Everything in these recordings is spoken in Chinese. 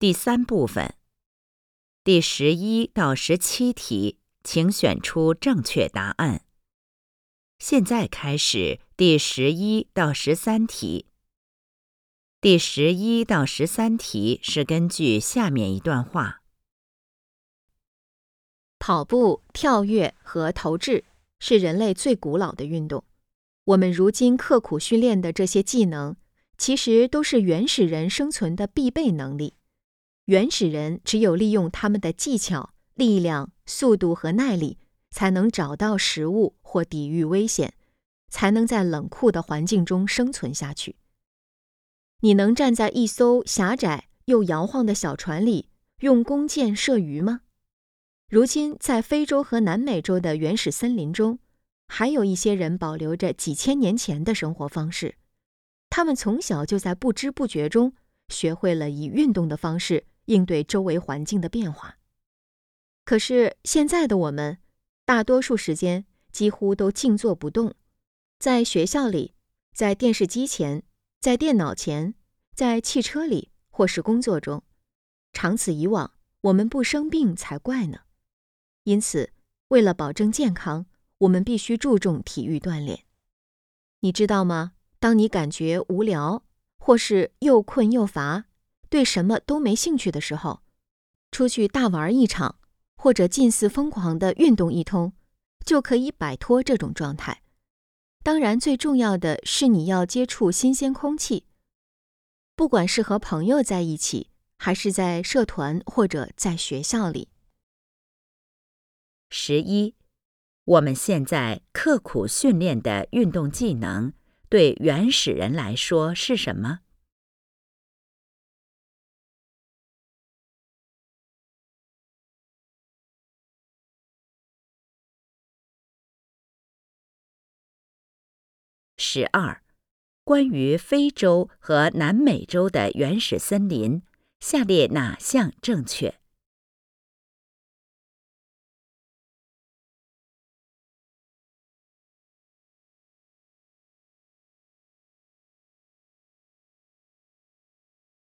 第三部分，第十一到十七题，请选出正确答案。现在开始第十一到十三题。第十一到十三题是根据下面一段话：跑步、跳跃和投掷是人类最古老的运动。我们如今刻苦训练的这些技能，其实都是原始人生存的必备能力。原始人只有利用他们的技巧、力量、速度和耐力，才能找到食物或抵御危险，才能在冷酷的环境中生存下去。你能站在一艘狭窄又摇晃的小船里，用弓箭射鱼吗？如今，在非洲和南美洲的原始森林中，还有一些人保留着几千年前的生活方式。他们从小就在不知不觉中学会了以运动的方式应对周围环境的变化。可是，现在的我们，大多数时间几乎都静坐不动，在学校里，在电视机前。在电脑前，在汽车里，或是工作中，长此以往，我们不生病才怪呢。因此，为了保证健康，我们必须注重体育锻炼。你知道吗？当你感觉无聊，或是又困又乏，对什么都没兴趣的时候，出去大玩一场，或者近似疯狂的运动一通，就可以摆脱这种状态。当然，最重要的是你要接触新鲜空气。不管是和朋友在一起，还是在社团或者在学校里。十一，我们现在刻苦训练的运动技能，对原始人来说是什么？十二，关于非洲和南美洲的原始森林，下列哪项正确？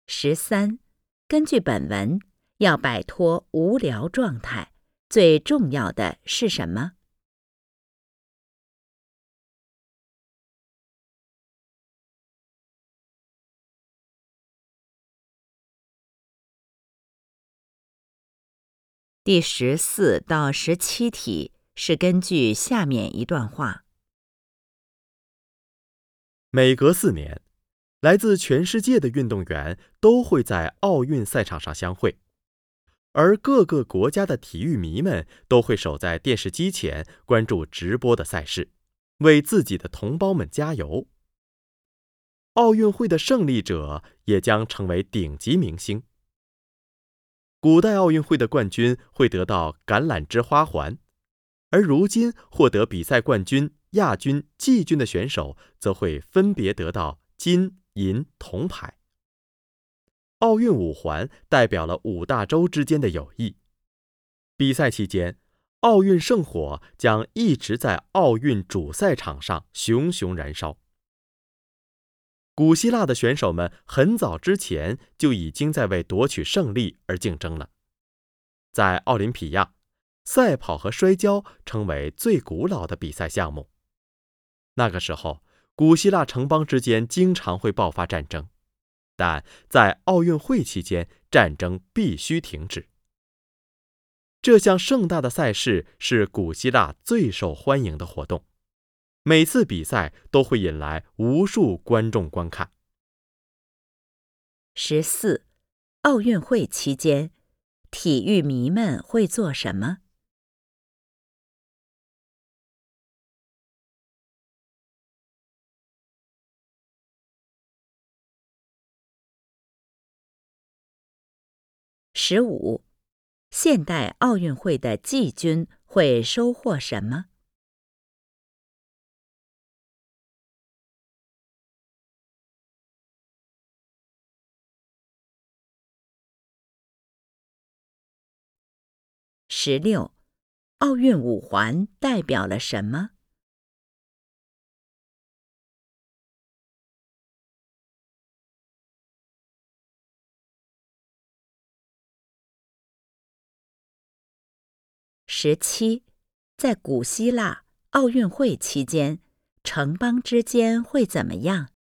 十三，根据本文，要摆脱无聊状态，最重要的是什么？第十四到十七题是根据下面一段话：每隔四年，来自全世界的运动员都会在奥运赛场上相会，而各个国家的体育迷们都会守在电视机前关注直播的赛事，为自己的同胞们加油。奥运会的胜利者也将成为顶级明星。古代奥运会的冠军会得到橄榄枝花环，而如今获得比赛冠军、亚军、季军的选手则会分别得到金银铜牌。奥运五环代表了五大洲之间的友谊。比赛期间，奥运圣火将一直在奥运主赛场上熊熊燃烧。古希腊的选手们很早之前就已经在为夺取胜利而竞争了。在奥林匹亚，赛跑和摔跤成为最古老的比赛项目。那个时候，古希腊城邦之间经常会爆发战争，但在奥运会期间，战争必须停止。这项盛大的赛事是古希腊最受欢迎的活动。每次比赛都会引来无数观众观看。十四，奥运会期间，体育迷们会做什么？十五，现代奥运会的季军会收获什么？十六奥运五环代表了什么？十七在古希腊奥运会期间城邦之间会怎么样？